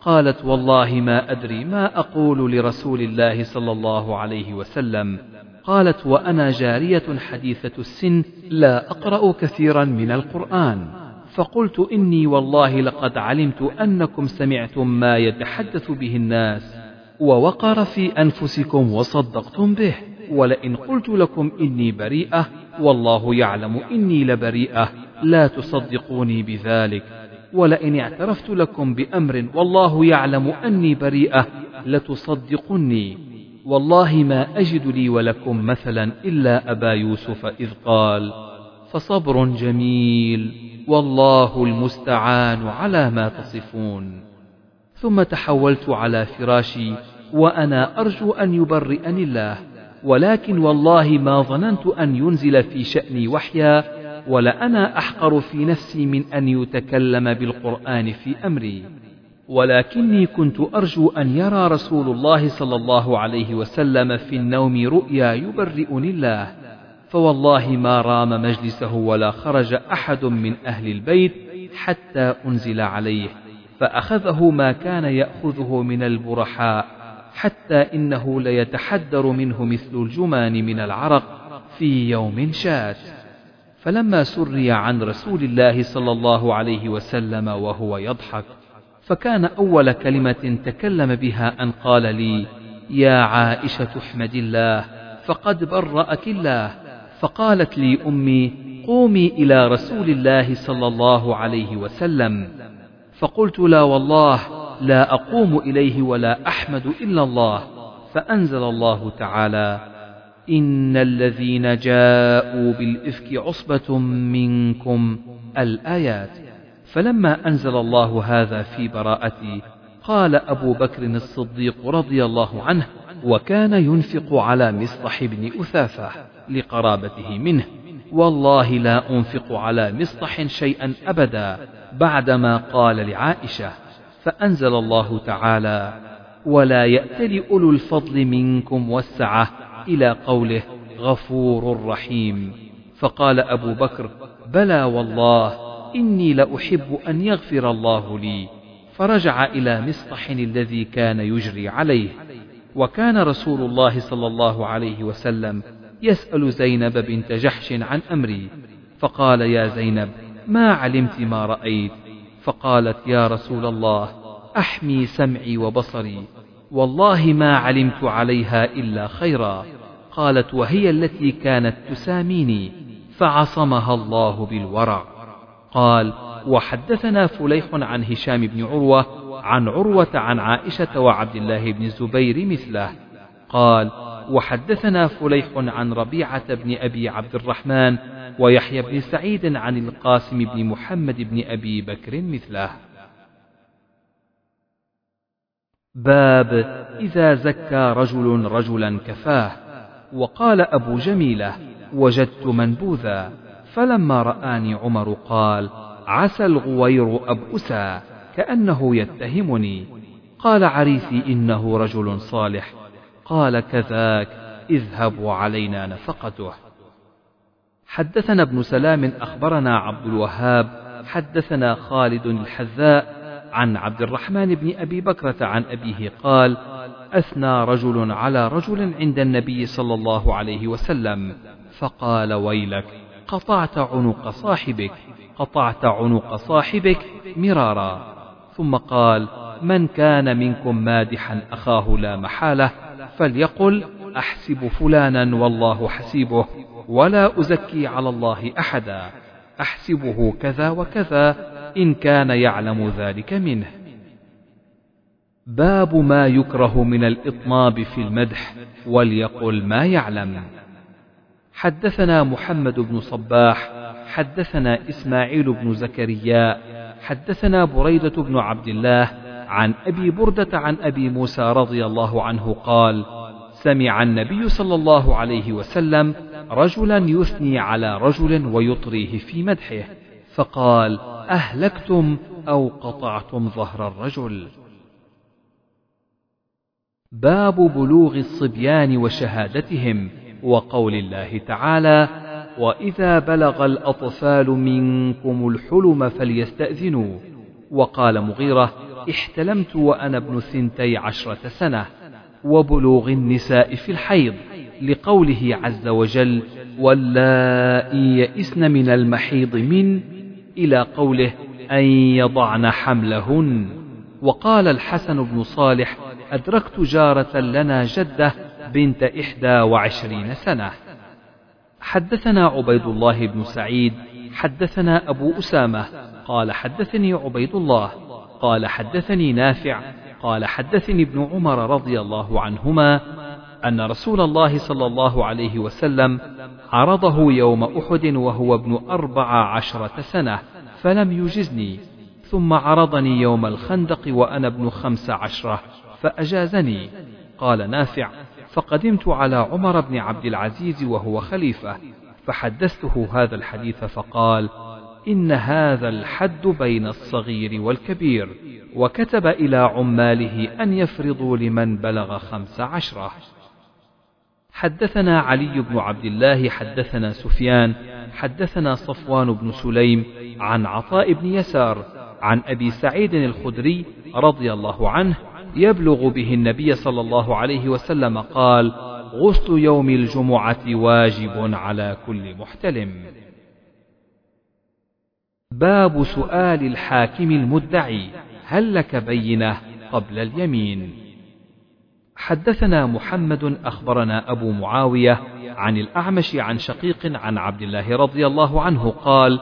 قالت والله ما أدري ما أقول لرسول الله صلى الله عليه وسلم. قالت وأنا جارية حديثة السن لا أقرأ كثيرا من القرآن. فقلت إني والله لقد علمت أنكم سمعتم ما يتحدث به الناس. ووقر في أنفسكم وصدقتم به. ولئن قلت لكم إني بريئة والله يعلم إني لبريئة. لا تصدقوني بذلك. ولئن اعترفت لكم بأمر والله يعلم أني بريئة لتصدقني. والله ما أجد لي ولكم مثلا إلا أبا يوسف إذ قال فصبر جميل والله المستعان على ما تصفون. ثم تحولت على فراشي وأنا أرجو أن يبرئني الله. ولكن والله ما ظننت أن ينزل في شأني وحيا ولأنا أحقر في نفسي من أن يتكلم بالقرآن في أمري. ولكني كنت أرجو أن يرى رسول الله صلى الله عليه وسلم في النوم رؤيا يبرئني الله. فوالله ما رام مجلسه ولا خرج أحد من أهل البيت حتى أنزل عليه فأخذه ما كان يأخذه من البرحاء. حتى إنه ليتحدر منه مثل الجمان من العرق في يوم شات. فلما سري عن رسول الله صلى الله عليه وسلم وهو يضحك فكان أول كلمة تكلم بها أن قال لي يا عائشة احمد الله فقد برأك الله. فقالت لي أمي قومي إلى رسول الله صلى الله عليه وسلم. فقلت لا والله لا أقوم إليه ولا أحمد إلا الله فأنزل الله تعالى إن الذين جاءوا بالإفك عصبة منكم الآيات. فلما أنزل الله هذا في براءتي قال أبو بكر الصديق رضي الله عنه وكان ينفق على مصطح بن أثافة لقرابته منه. والله لا أنفق على مصطح شيئا أبدا بعدما قال لعائشة فأنزل الله تعالى ولا يأتل أولو الفضل منكم والسعة إلى قوله غفور رحيم. فقال أبو بكر بلى والله إني لأحب أن يغفر الله لي. فرجع إلى مصطح الذي كان يجري عليه. وكان رسول الله صلى الله عليه وسلم يسأل زينب بنت جحش عن أمري. فقال يا زينب ما علمت ما رأيت؟ فقالت يا رسول الله أحمي سمعي وبصري والله ما علمت عليها إلا خيرا. قالت وهي التي كانت تساميني فعصمها الله بالورع. قال وحدثنا فليح عن هشام بن عروة عن عروة عن عائشة وعبد الله بن الزبير مثله. قال وحدثنا فليح عن ربيعة بن أبي عبد الرحمن ويحيى بن سعيد عن القاسم بن محمد بن أبي بكر مثله. باب إذا زكى رجل رجلا كفاه. وقال أبو جميلة وجدت منبوذا. فلما رآني عمر قال عسى الغوير أبؤسا كأنه يتهمني. قال عريسي إنه رجل صالح. قال كذاك اذهب وعلينا نفقته. حدثنا ابن سلام أخبرنا عبد الوهاب حدثنا خالد الحذاء عن عبد الرحمن بن أبي بكرة عن أبيه قال أثنى رجل على رجل عند النبي صلى الله عليه وسلم فقال ويلك قطعت عنق صاحبك قطعت عنق صاحبك مرارا. ثم قال من كان منكم مادحا أخاه لا محالة فليقل أحسب فلانا والله حسيبه ولا أزكي على الله أحدا أحسبه كذا وكذا إن كان يعلم ذلك منه. باب ما يكره من الإطناب في المدح وليقل ما يعلم. حدثنا محمد بن صباح حدثنا إسماعيل بن زكريا حدثنا بريدة بن عبد الله عن أبي بردة عن أبي موسى رضي الله عنه قال سمع النبي صلى الله عليه وسلم رجلا يثني على رجل ويطريه في مدحه فقال أهلكتم أو قطعتم ظهر الرجل؟ باب بلوغ الصبيان وشهادتهم وقول الله تعالى وإذا بلغ الأطفال منكم الحلم فليستأذنوا. وقال مغيرة احتلمت وأنا ابن ثنتي عشرة سنة وبلوغ النساء في الحيض لقوله عز وجل واللائي يئسن من المحيض من إلى قوله أن يضعن حملهن وقال الحسن بن صالح أدركت جارة لنا جدة بنت إحدى وعشرين سنة حدثنا عبيد الله بن سعيد حدثنا أبو أسامة قال حدثني عبيد الله قال حدثني نافع قال حدثني ابن عمر رضي الله عنهما أن رسول الله صلى الله عليه وسلم عرضه يوم أحد وهو ابن أربع عشرة سنة فلم يجزني ثم عرضني يوم الخندق وأنا ابن خمس عشرة فأجازني. قال نافع فقدمت على عمر بن عبد العزيز وهو خليفة فحدثته هذا الحديث فقال إن هذا الحد بين الصغير والكبير وكتب إلى عماله أن يفرضوا لمن بلغ خمس عشرة. حدثنا علي بن عبد الله حدثنا سفيان حدثنا صفوان بن سليم عن عطاء بن يسار عن أبي سعيد الخدري رضي الله عنه يبلغ به النبي صلى الله عليه وسلم قال غسل يوم الجمعة واجب على كل محتلم. باب سؤال الحاكم المدعي هل لك بينة قبل اليمين؟ حدثنا محمد أخبرنا أبو معاوية عن الأعمش عن شقيق عن عبد الله رضي الله عنه قال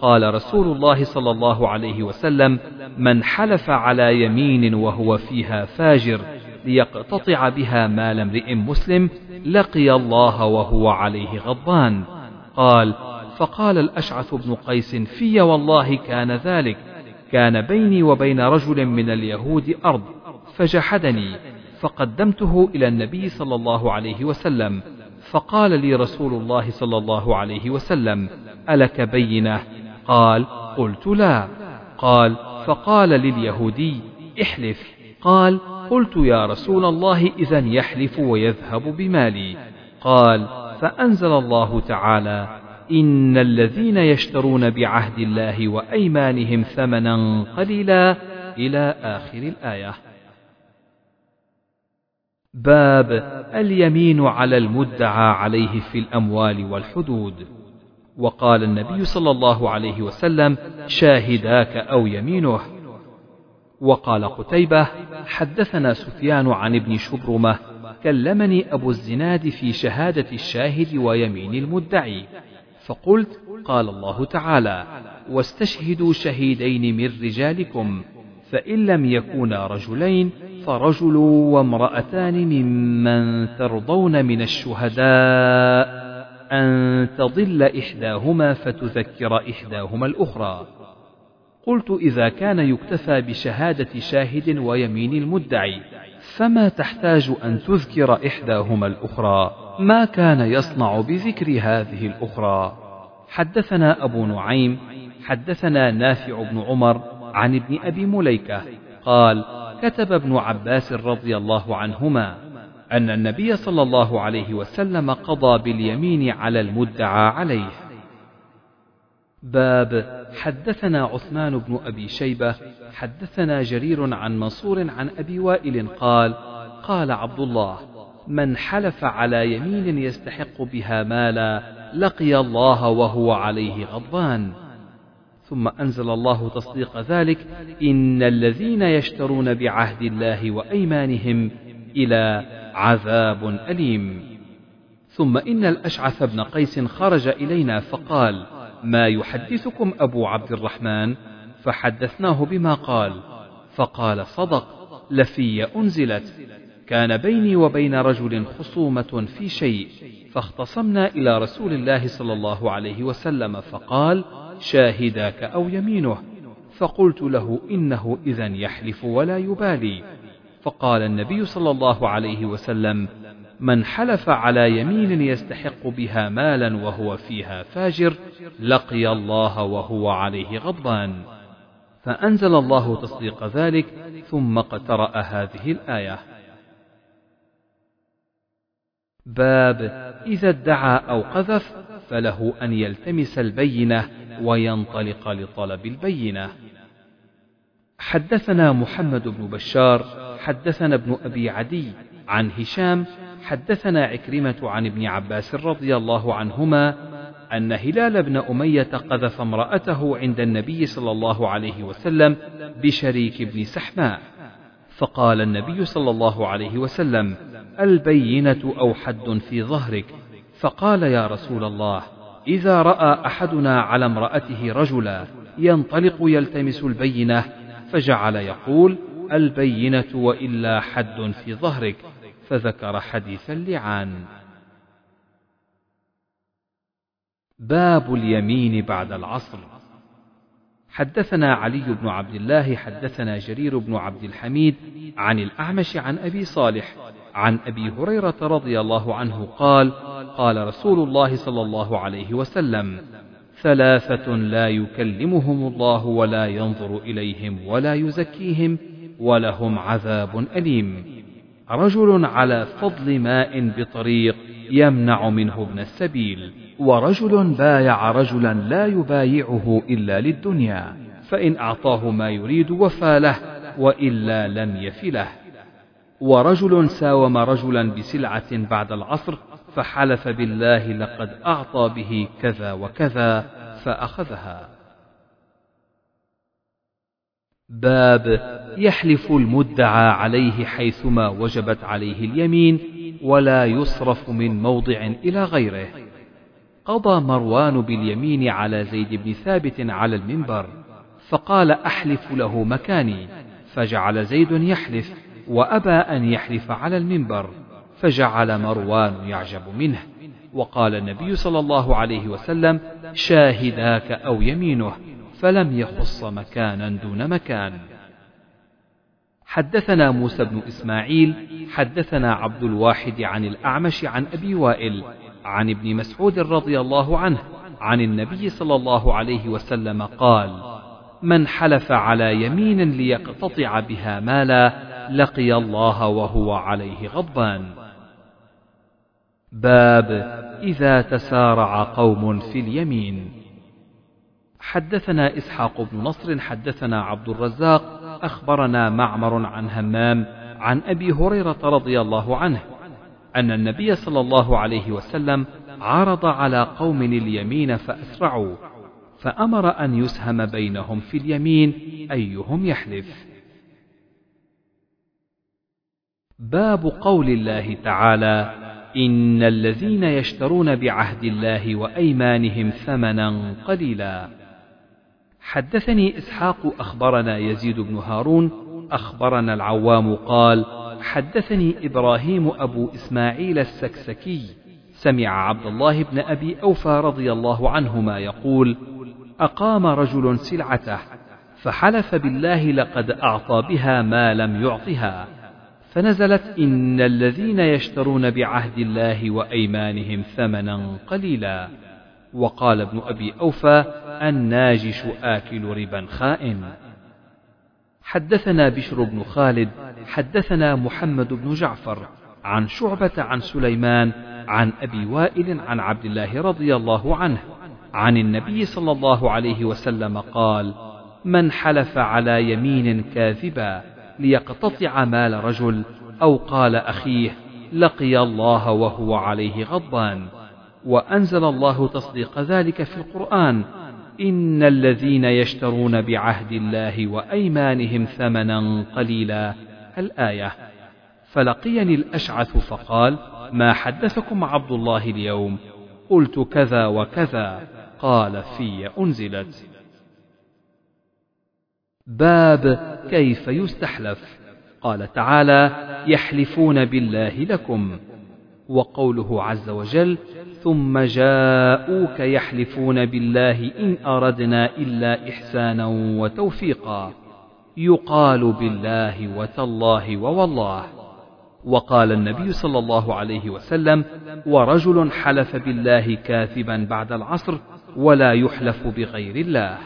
قال رسول الله صلى الله عليه وسلم من حلف على يمين وهو فيها فاجر ليقتطع بها مال امرئ مسلم لقي الله وهو عليه غضبان قال فقال الأشعث بن قيس في والله كان ذلك كان بيني وبين رجل من اليهود أرض فجحدني فقدمته إلى النبي صلى الله عليه وسلم فقال لي رسول الله صلى الله عليه وسلم ألك بينة؟ قال قلت لا. قال فقال لليهودي احلف. قال قلت يا رسول الله إذا يحلف ويذهب بمالي. قال فأنزل الله تعالى إن الذين يشترون بعهد الله وأيمانهم ثمنا قليلا إلى آخر الآية. باب اليمين على المدعى عليه في الأموال والحدود. وقال النبي صلى الله عليه وسلم شاهداك أو يمينه. وقال قتيبة حدثنا سفيان عن ابن شبرمة كلمني أبو الزناد في شهادة الشاهد ويمين المدعي. فقلت قال الله تعالى واستشهدوا شهيدين من رجالكم فإن لم يكونا رجلين فرجل وامرأتان ممن ترضون من الشهداء أن تضل إحداهما فتذكر إحداهما الأخرى. قلت إذا كان يكتفى بشهادة شاهد ويمين المدعي فما تحتاج أن تذكر إحداهما الأخرى. ما كان يصنع بذكر هذه الأخرى. حدثنا أبو نعيم حدثنا نافع بن عمر عن ابن أبي مليكة قال كتب ابن عباس رضي الله عنهما أن النبي صلى الله عليه وسلم قضى باليمين على المدعى عليه. باب حدثنا عثمان بن أبي شيبة حدثنا جرير عن منصور عن أبي وائل قال قال عبد الله من حلف على يمين يستحق بها مالا لقي الله وهو عليه غضبان. ثم أنزل الله تصديق ذلك إن الذين يشترون بعهد الله وأيمانهم إلى عذاب أليم. ثم إن الأشعث بن قيس خرج إلينا فقال ما يحدثكم أبو عبد الرحمن؟ فحدثناه بما قال. فقال صدق لفي أنزلت. كان بيني وبين رجل خصومة في شيء فاختصمنا إلى رسول الله صلى الله عليه وسلم فقال شاهداك أو يمينه. فقلت له إنه إذا يحلف ولا يبالي. فقال النبي صلى الله عليه وسلم من حلف على يمين يستحق بها مالا وهو فيها فاجر لقي الله وهو عليه غضبان. فأنزل الله تصديق ذلك ثم قترأ هذه الآية. باب إذا ادعى أو قذف فله أن يلتمس البينة وينطلق لطلب البينة. حدثنا محمد بن بشار حدثنا ابن أبي عدي عن هشام حدثنا عكرمة عن ابن عباس رضي الله عنهما أن هلال بن أمية قذف امرأته عند النبي صلى الله عليه وسلم بشريك بن سحماء. فقال النبي صلى الله عليه وسلم البينة أو حد في ظهرك. فقال يا رسول الله إذا رأى أحدنا على امرأته رجلا ينطلق يلتمس البينة فجعل يقول البينة وإلا حد في ظهرك. فذكر حديث اللعان. باب اليمين بعد العصر. حدثنا علي بن عبد الله حدثنا جرير بن عبد الحميد عن الأعمش عن أبي صالح عن أبي هريرة رضي الله عنه قال قال رسول الله صلى الله عليه وسلم ثلاثة لا يكلمهم الله ولا ينظر إليهم ولا يزكيهم ولهم عذاب أليم. رجل على فضل ماء بطريق يمنع منه ابن السبيل. ورجل بايع رجلا لا يبايعه إلا للدنيا فإن أعطاه ما يريد وفى له وإلا لم يف له. ورجل ساوم رجلا بسلعة بعد العصر فحلف بالله لقد أعطى به كذا وكذا فأخذها. باب يحلف المدعى عليه حيثما وجبت عليه اليمين ولا يصرف من موضع إلى غيره. قضى مروان باليمين على زيد بن ثابت على المنبر فقال أحلف له مكاني. فجعل زيد يحلف وأبى أن يحلف على المنبر فجعل مروان يعجب منه. وقال النبي صلى الله عليه وسلم شاهداك أو يمينه فلم يخص مكانا دون مكان. حدثنا موسى بن إسماعيل حدثنا عبد الواحد عن الأعمش عن أبي وائل عن ابن مسعود رضي الله عنه عن النبي صلى الله عليه وسلم قال من حلف على يمين ليقتطع بها مالا لقي الله وهو عليه غضبان. باب إذا تسارع قوم في اليمين. حدثنا إسحاق بن نصر حدثنا عبد الرزاق أخبرنا معمر عن همام عن أبي هريرة رضي الله عنه أن النبي صلى الله عليه وسلم عرض على قوم اليمين فأسرعوا فأمر أن يسهم بينهم في اليمين أيهم يحلف. باب قول الله تعالى إن الذين يشترون بعهد الله وأيمانهم ثمنا قليلا. حدثني إسحاق أخبرنا يزيد بن هارون أخبرنا العوام قال حدثني إبراهيم أبو إسماعيل السكسكي سمع عبد الله بن أبي أوفى رضي الله عنهما يقول أقام رجل سلعته فحلف بالله لقد أعطى بها ما لم يعطها فنزلت إن الذين يشترون بعهد الله وأيمانهم ثمنا قليلا وقال ابن أبي أوفى الناجش آكل ربا خائن. حدثنا بشر بن خالد حدثنا محمد بن جعفر عن شعبة عن سليمان عن أبي وائل عن عبد الله رضي الله عنه عن النبي صلى الله عليه وسلم قال من حلف على يمين كاذبا ليقتطع مال رجل أو قال أخيه لقي الله وهو عليه غضبان وأنزل الله تصديق ذلك في القرآن إن الذين يشترون بعهد الله وأيمانهم ثمنا قليلا. الآية فلقيني الأشعث فقال ما حدثكم عبد الله اليوم؟ قلت كذا وكذا. قال في أنزلت. باب كيف يستحلف. قال تعالى يحلفون بالله لكم. وقوله عز وجل ثم جاءوك يحلفون بالله إن أردنا إلا إحسانا وتوفيقا يقال بالله وتالله ووالله. وقال النبي صلى الله عليه وسلم ورجل حلف بالله كاذبا بعد العصر ولا يحلف بغير الله.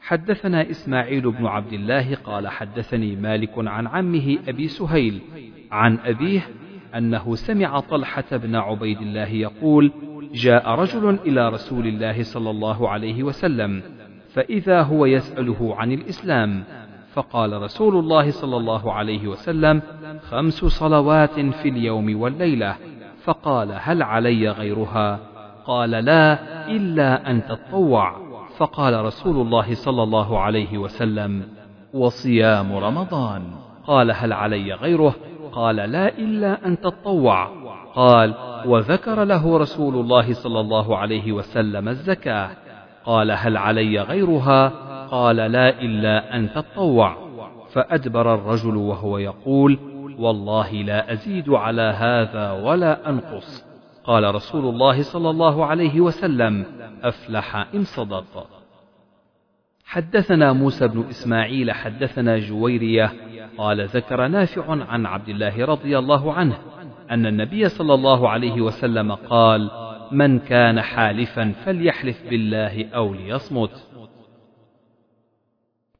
حدثنا إسماعيل بن عبد الله قال حدثني مالك عن عمه أبي سهيل عن أبيه أنه سمع طلحة بن عبيد الله يقول جاء رجل إلى رسول الله صلى الله عليه وسلم فإذا هو يسأله عن الإسلام فقال رسول الله صلى الله عليه وسلم خمس صلوات في اليوم والليلة. فقال هل علي غيرها؟ قال لا إلا أن تطوع. فقال رسول الله صلى الله عليه وسلم وصيام رمضان. قال هل علي غيره؟ قال لا إلا أن تطوع. قال وذكر له رسول الله صلى الله عليه وسلم الزكاة. قال هل علي غيرها؟ قال لا إلا أن تطوع. فأدبر الرجل وهو يقول والله لا أزيد على هذا ولا أنقص. قال رسول الله صلى الله عليه وسلم أفلح إن صدق. حدثنا موسى بن إسماعيل حدثنا جويرية قال ذكر نافع عن عبد الله رضي الله عنه أن النبي صلى الله عليه وسلم قال من كان حالفا فليحلف بالله أو ليصمت.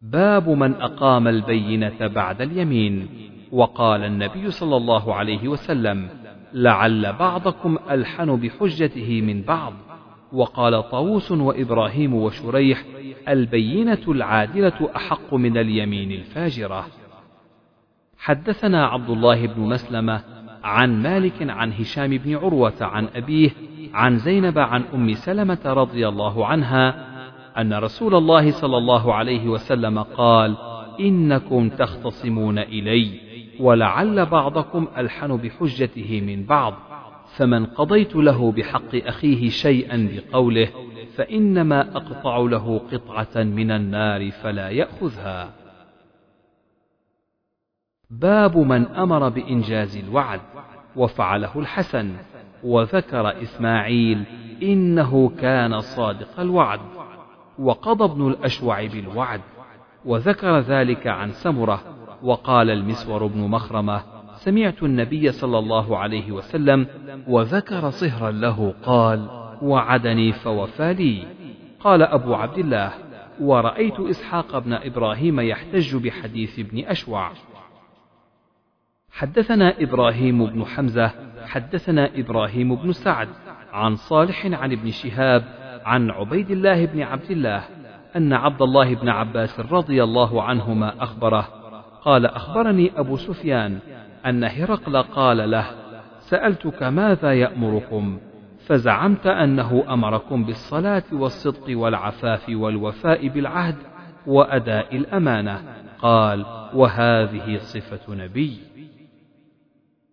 باب من أقام البينة بعد اليمين وقال النبي صلى الله عليه وسلم لعل بعضكم ألحن بحجته من بعض. وقال طاووس وإبراهيم وشريح البينة العادلة أحق من اليمين الفاجرة. حدثنا عبد الله بن مسلمة عن مالك عن هشام بن عروة عن أبيه عن زينب عن أم سلمة رضي الله عنها أن رسول الله صلى الله عليه وسلم قال إنكم تختصمون إلي ولعل بعضكم ألحن بحجته من بعض. فمن قضيت له بحق أخيه شيئا بقوله فإنما أقطع له قطعة من النار فلا يأخذها. باب من أمر بإنجاز الوعد وفعله الحسن وذكر إسماعيل إنه كان صادق الوعد وقضى ابن الأشوع بالوعد وذكر ذلك عن سمرة وقال المسور بن مخرمة سمعت النبي صلى الله عليه وسلم وذكر صهرا له قال وعدني فوفى لي. قال أبو عبد الله ورأيت إسحاق بن إبراهيم يحتج بحديث ابن أشوع. حدثنا إبراهيم بن حمزة حدثنا إبراهيم بن سعد عن صالح عن ابن شهاب عن عبيد الله بن عبد الله أن عبد الله بن عباس رضي الله عنهما أخبره قال أخبرني أبو سفيان أن هرقل قال له سألتك ماذا يأمركم؟ فزعمت أنه أمركم بالصلاة والصدق والعفاف والوفاء بالعهد وأداء الأمانة. قال وهذه صفة نبي.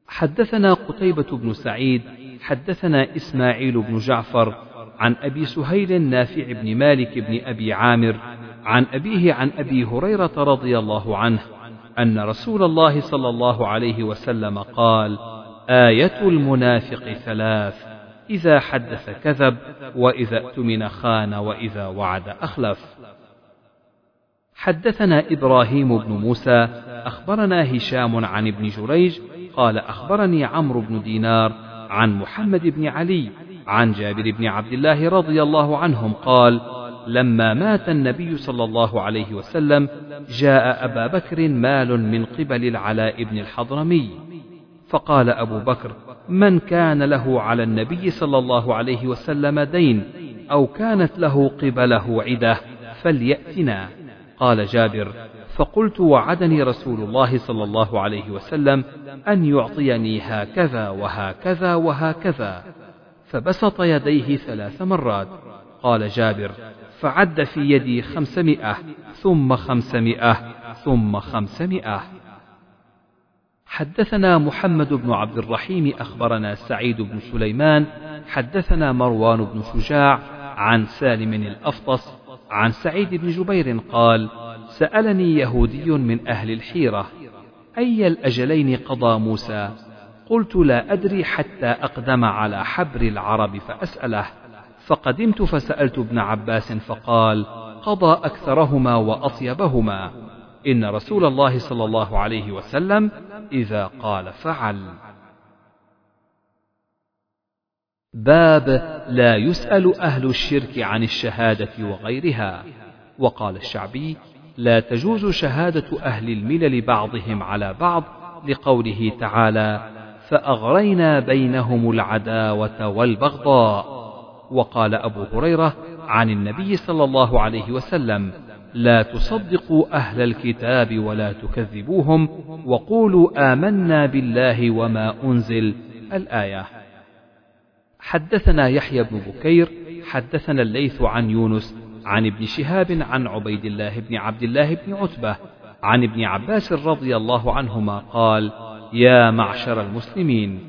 حدثنا قتيبة بن سعيد حدثنا إسماعيل بن جعفر عن أبي سهيل نافع بن مالك بن أبي عامر عن أبيه عن أبي هريرة رضي الله عنه أن رسول الله صلى الله عليه وسلم قال آية المنافق ثلاث إذا حدث كذب وإذا اؤتمن خان وإذا وعد أخلف. حدثنا إبراهيم بن موسى أخبرنا هشام عن ابن جريج قال أخبرني عمرو بن دينار عن محمد بن علي عن جابر بن عبد الله رضي الله عنهم قال لما مات النبي صلى الله عليه وسلم جاء أبا بكر مال من قبل العلاء بن الحضرمي. فقال أبو بكر من كان له على النبي صلى الله عليه وسلم دين أو كانت له قبله عدة فليأتنا. قال جابر فقلت وعدني رسول الله صلى الله عليه وسلم أن يعطيني هكذا وهكذا وهكذا. فبسط يديه ثلاث مرات. قال جابر فعد في يدي خمسمائة ثم خمسمائة ثم خمسمائة. حدثنا محمد بن عبد الرحيم أخبرنا سعيد بن سليمان حدثنا مروان بن شجاع عن سالم الأفطس عن سعيد بن جبير قال سألني يهودي من أهل الحيرة أي الأجلين قضى موسى؟ قلت لا أدري حتى أقدم على حبر العرب فأسأله. فقدمت فسألت ابن عباس فقال قضى أكثرهما وأطيبهما. إن رسول الله صلى الله عليه وسلم إذا قال فعل. باب لا يسأل أهل الشرك عن الشهادة وغيرها. وقال الشعبي لا تجوز شهادة أهل الملل بعضهم على بعض لقوله تعالى فأغرينا بينهم العداوة والبغضاء. وقال أبو هريرة عن النبي صلى الله عليه وسلم لا تصدقوا أهل الكتاب ولا تكذبوهم وقولوا آمنا بالله وما أنزل. الآية. حدثنا يحيى بن بكير حدثنا الليث عن يونس عن ابن شهاب عن عبيد الله بن عبد الله بن عتبة عن ابن عباس رضي الله عنهما قال يا معشر المسلمين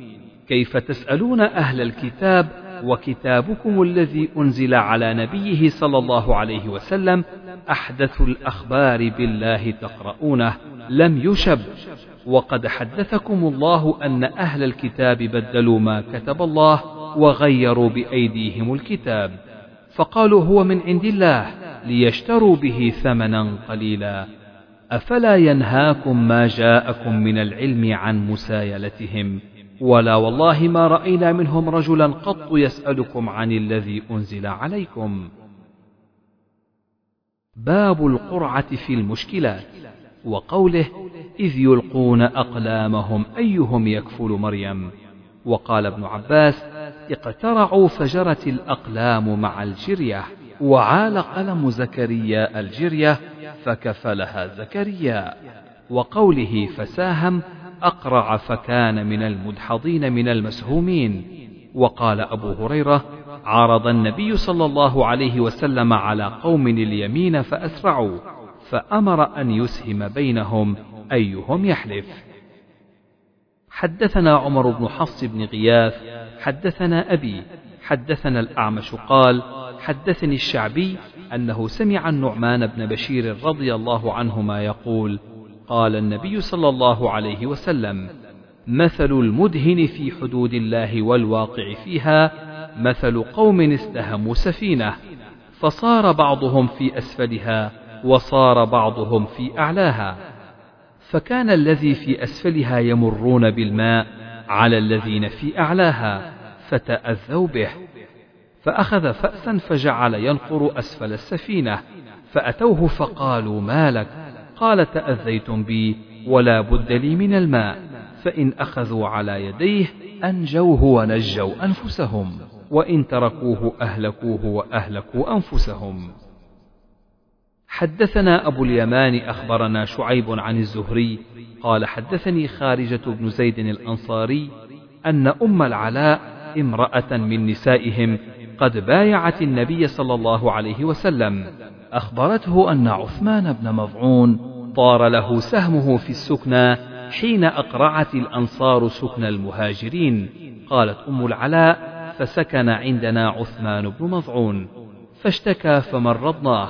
كيف تسألون أهل الكتاب وكتابكم الذي أنزل على نبيه صلى الله عليه وسلم أحدث الأخبار بالله تقرؤونه لم يشب. وقد حدثكم الله أن أهل الكتاب بدلوا ما كتب الله وغيروا بأيديهم الكتاب. فقالوا هو من عند الله ليشتروا به ثمنا قليلا. أفلا ينهاكم ما جاءكم من العلم عن مسايلتهم؟ ولا والله ما رأينا منهم رجلا قط يسألكم عن الذي أنزل عليكم. باب القرعة في المشكلات وقوله إذ يلقون أقلامهم أيهم يكفل مريم. وقال ابن عباس اقترعوا فجرت الأقلام مع الجرية وعال قلم زكريا الجرية فكفلها زكريا. وقوله فساهم أقرع فكان من المدحضين من المسهومين. وقال أبو هريرة عرض النبي صلى الله عليه وسلم على قوم اليمين فأسرعوا فأمر أن يسهم بينهم أيهم يحلف. حدثنا عمر بن حفص بن غياث حدثنا أبي حدثنا الأعمش قال حدثني الشعبي أنه سمع النعمان بن بشير رضي الله عنهما يقول قال النبي صلى الله عليه وسلم مثل المدهن في حدود الله والواقع فيها مثل قوم استهموا سفينة فصار بعضهم في أسفلها وصار بعضهم في أعلاها. فكان الذي في أسفلها يمرون بالماء على الذين في أعلاها فتأذوا به. فأخذ فأسا فجعل ينقر أسفل السفينة فأتوه فقالوا ما لك؟ قال تأذيتم بي ولا بد لي من الماء فإن أخذوا على يديه أنجوه ونجوا أنفسهم وإن تركوه أهلكوه وأهلكوا أنفسهم. حدثنا أبو اليمان أخبرنا شعيب عن الزهري قال حدثني خارجة بن زيد الأنصاري أن أم العلاء امرأة من نسائهم قد بايعت النبي صلى الله عليه وسلم. أخبرته أن عثمان بن مضعون طار له سهمه في السكنى حين أقرعت الأنصار سكن المهاجرين. قالت أم العلاء فسكن عندنا عثمان بن مضعون فاشتكى فمرضناه.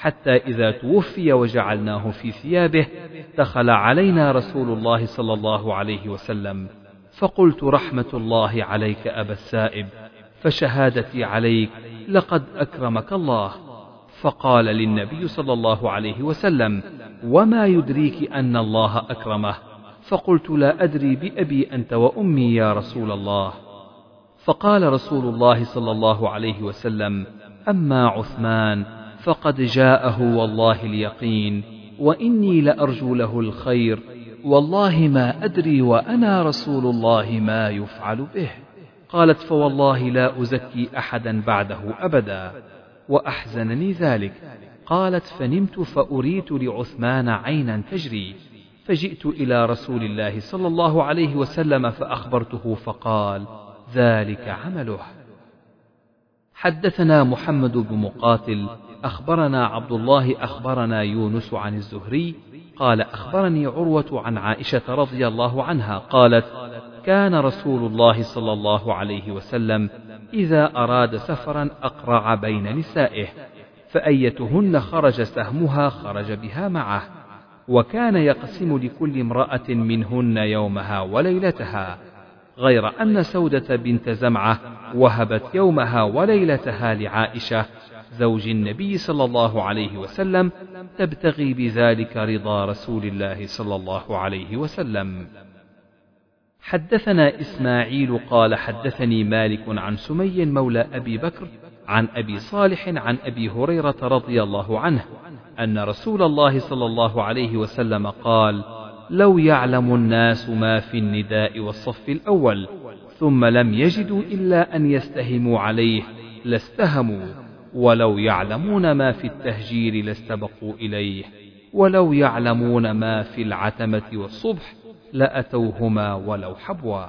حتى إذا توفي وجعلناه في ثيابه دخل علينا رسول الله صلى الله عليه وسلم. فقلت رحمة الله عليك أبا السائب. فشهادتي عليك لقد أكرمك الله. فقال للنبي صلى الله عليه وسلم وما يدريك أن الله أكرمه؟ فقلت لا أدري بأبي أنت وأمي يا رسول الله. فقال رسول الله صلى الله عليه وسلم أما عثمان فقد جاءه والله اليقين وإني لأرجو له الخير والله ما أدري وأنا رسول الله ما يفعل به. قالت فوالله لا أزكي أحدا بعده أبدا. وأحزنني ذلك. قالت فنمت فأريت لعثمان عينا تجري. فجئت إلى رسول الله صلى الله عليه وسلم فأخبرته فقال ذلك عمله. حدثنا محمد بن مقاتل أخبرنا عبد الله أخبرنا يونس عن الزهري. قال أخبرني عروة عن عائشة رضي الله عنها قالت كان رسول الله صلى الله عليه وسلم إذا أراد سفرا أقرع بين نسائه فأيتهن خرج سهمها خرج بها معه وكان يقسم لكل امرأة منهن يومها وليلتها غير أن سودة بنت زمعة وهبت يومها وليلتها لعائشة زوج النبي صلى الله عليه وسلم تبتغي بذلك رضا رسول الله صلى الله عليه وسلم. حدثنا إسماعيل قال حدثني مالك عن سمي مولى أبي بكر عن أبي صالح عن أبي هريرة رضي الله عنه أن رسول الله صلى الله عليه وسلم قال لو يعلم الناس ما في النداء والصف الأول ثم لم يجدوا إلا أن يستهموا عليه لاستهموا ولو يعلمون ما في التهجير لاستبقوا إليه ولو يعلمون ما في العتمة والصبح لأتوهما ولو حبوا.